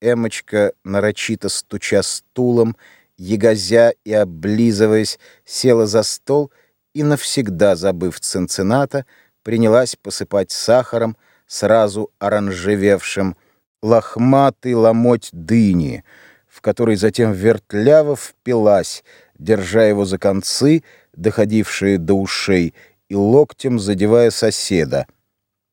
Эмочка, нарочито стуча стулом, ягозя и облизываясь, села за стол и, навсегда забыв Цинцината, принялась посыпать сахаром, сразу оранжевевшим, лохматый ломоть дыни, в который затем вертляво впилась, держа его за концы, доходившие до ушей, и локтем задевая соседа.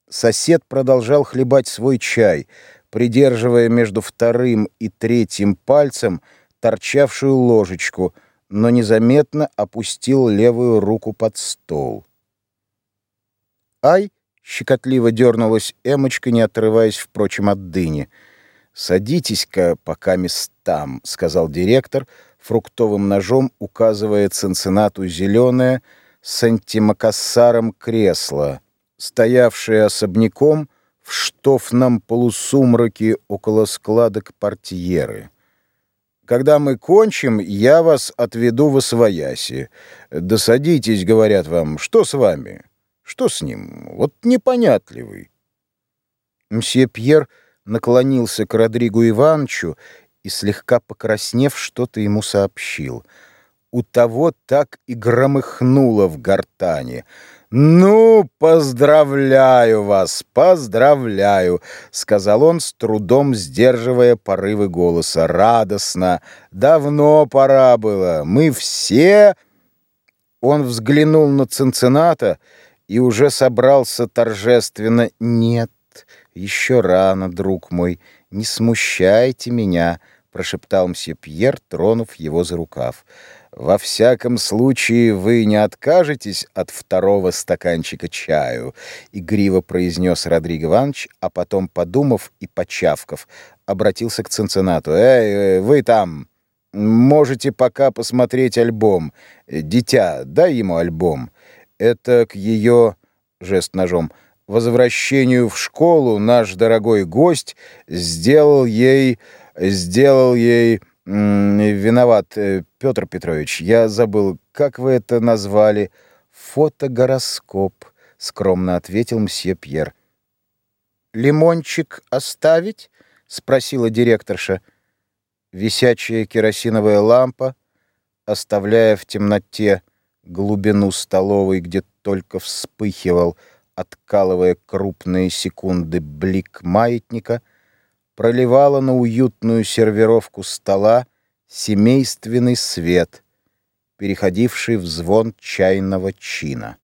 Сосед продолжал хлебать свой чай, придерживая между вторым и третьим пальцем торчавшую ложечку, но незаметно опустил левую руку под стол. «Ай!» — щекотливо дернулась Эмочка, не отрываясь, впрочем, от дыни. «Садитесь-ка пока местам», — сказал директор, фруктовым ножом указывая Цинциннату зеленое с антимакассаром кресло, стоявшее особняком в штофном полусумраке около складок портьеры. Когда мы кончим, я вас отведу в Освояси. Да садитесь, говорят вам, что с вами? Что с ним? Вот непонятливый. Мсье Пьер наклонился к Родригу Ивановичу и, слегка покраснев, что-то ему сообщил. У того так и громыхнуло в гортане — «Ну, поздравляю вас, поздравляю!» — сказал он, с трудом сдерживая порывы голоса. «Радостно! Давно пора было! Мы все...» Он взглянул на Цинцината и уже собрался торжественно. «Нет, еще рано, друг мой, не смущайте меня!» — прошептал мсье Пьер, тронув его за рукав. Во всяком случае, вы не откажетесь от второго стаканчика чаю, игриво произнес Родриго Иванович, а потом, подумав и почавков, обратился к Цинциннату. Эй, вы там, можете пока посмотреть альбом. Дитя, дай ему альбом. Это к ее жест ножом возвращению в школу наш дорогой гость сделал ей сделал ей виноват, э, Петр Петрович. Я забыл, как вы это назвали? Фотогороскоп, скромно ответил мсье Пьер. Лимончик оставить? спросила директорша. Висячая керосиновая лампа, оставляя в темноте глубину столовой, где только вспыхивал, откалывая крупные секунды блик маятника — проливала на уютную сервировку стола семейственный свет, переходивший в звон чайного чина.